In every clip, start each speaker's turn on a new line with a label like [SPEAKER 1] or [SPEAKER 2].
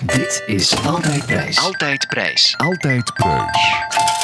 [SPEAKER 1] Dit is Altijd Prijs.
[SPEAKER 2] Altijd Prijs.
[SPEAKER 3] Altijd Prijs.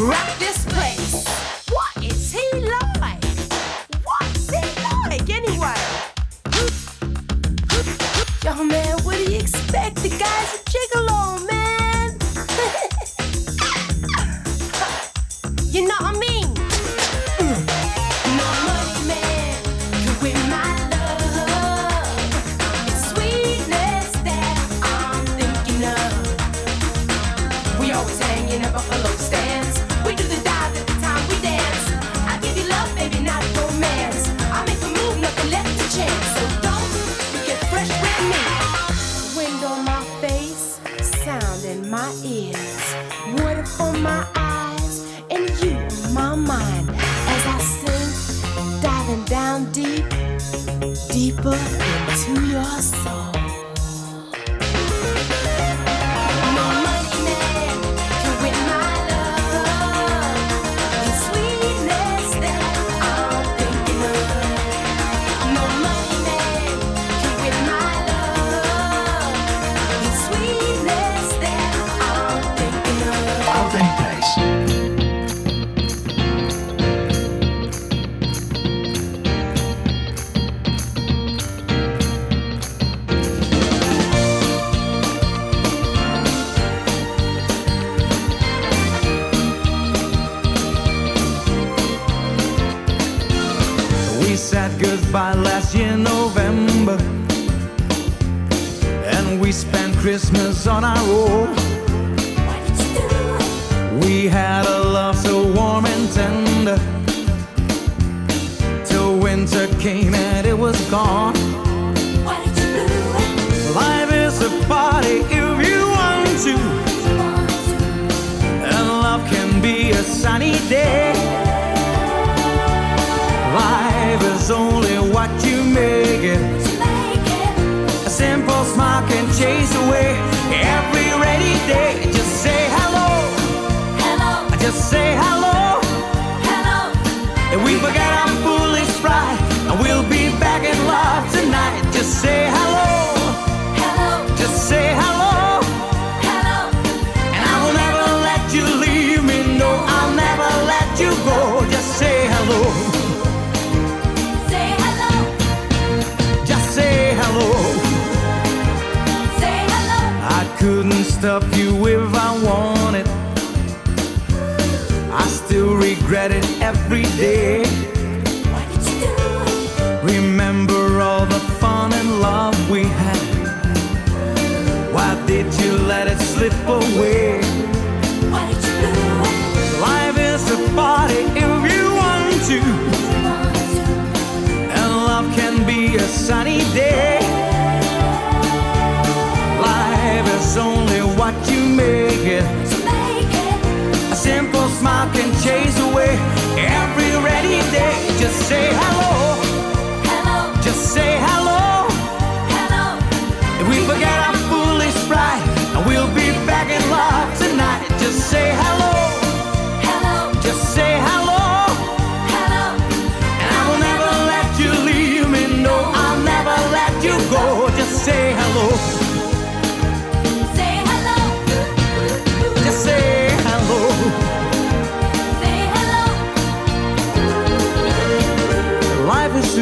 [SPEAKER 4] rock. on
[SPEAKER 5] our own.
[SPEAKER 4] say hello. Hello. And
[SPEAKER 5] we forget our foolish pride, and we'll be back in love tonight. Just say hello.
[SPEAKER 4] Hello.
[SPEAKER 5] Just say hello.
[SPEAKER 4] Hello.
[SPEAKER 5] And I will never let you leave me. No, I'll never
[SPEAKER 4] let you go. Regret it every day.
[SPEAKER 3] Why did you do?
[SPEAKER 4] Remember all the fun and love we had. Why did you let it slip away?
[SPEAKER 3] Why did you do?
[SPEAKER 4] Life is a party if you want to, and love can be a sunny day. Life is only what you make it.
[SPEAKER 3] To make it.
[SPEAKER 4] A simple smile can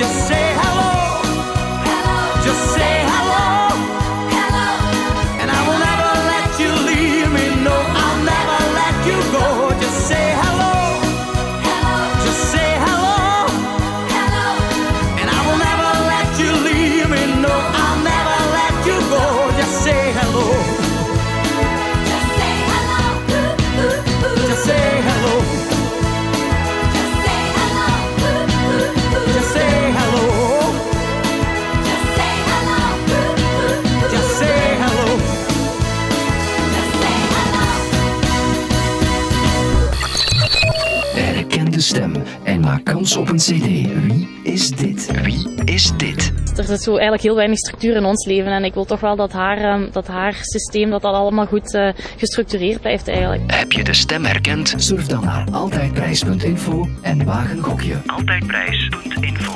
[SPEAKER 4] Just say
[SPEAKER 1] stem en maak kans op een cd. Wie is dit? Wie is dit?
[SPEAKER 2] Er zit zo eigenlijk heel weinig structuur in ons leven. En ik wil toch wel dat haar, ehm, dat haar systeem dat dat allemaal goed eh, gestructureerd blijft eigenlijk.
[SPEAKER 1] Heb je de stem herkend? Surf dan naar altijdprijs.info en waag een gokje. Altijdprijs.info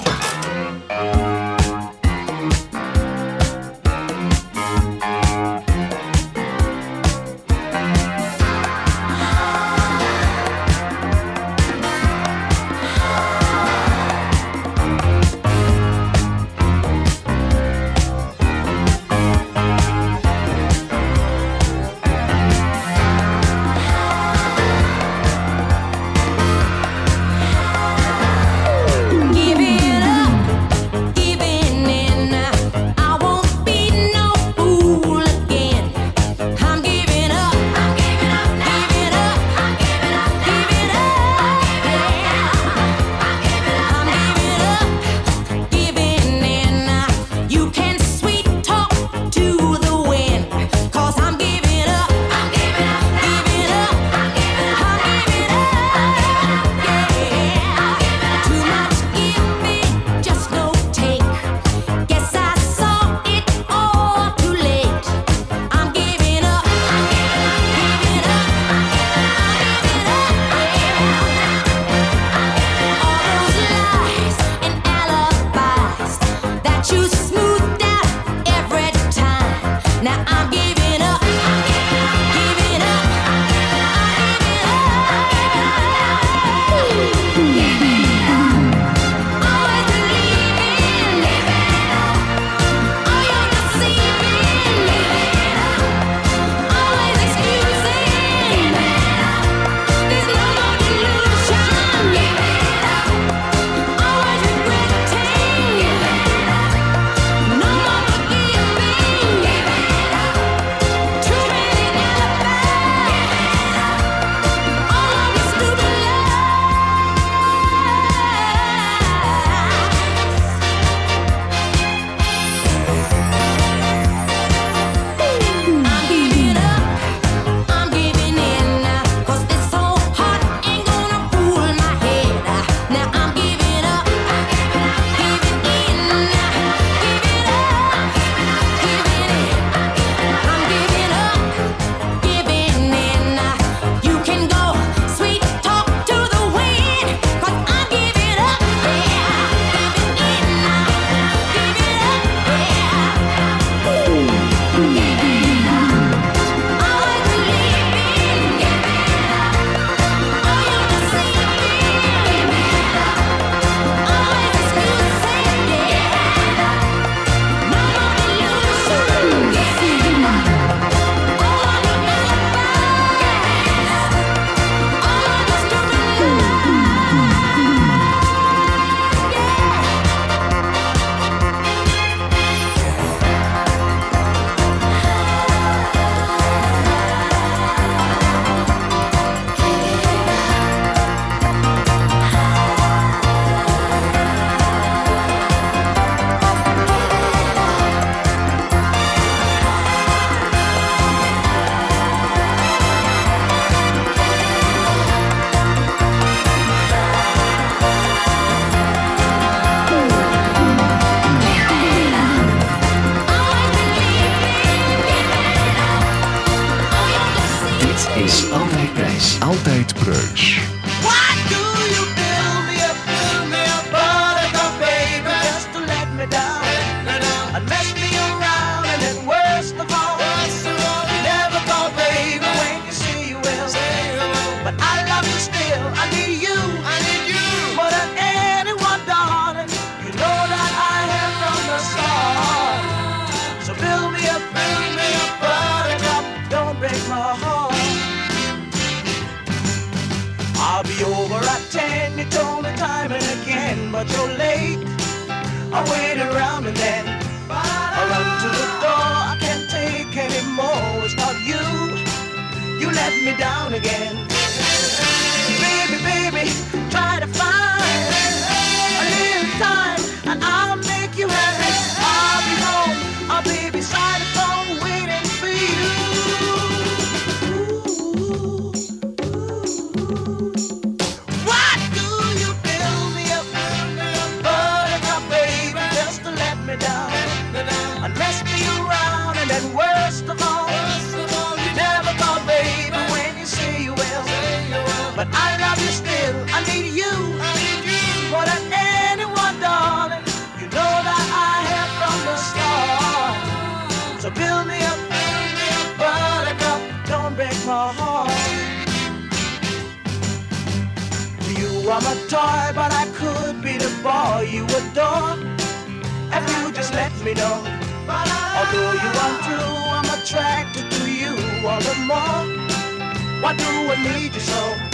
[SPEAKER 5] Fresh. I'll be over at ten. You told me time and again, but you're late. I wait around and then I run to the door. I can't take anymore. It's not you. You let me down again. Unless me around and then freedom. Although you are through, I'm attracted to you all the more. Why do I need you so?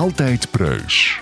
[SPEAKER 3] Altijd prijs.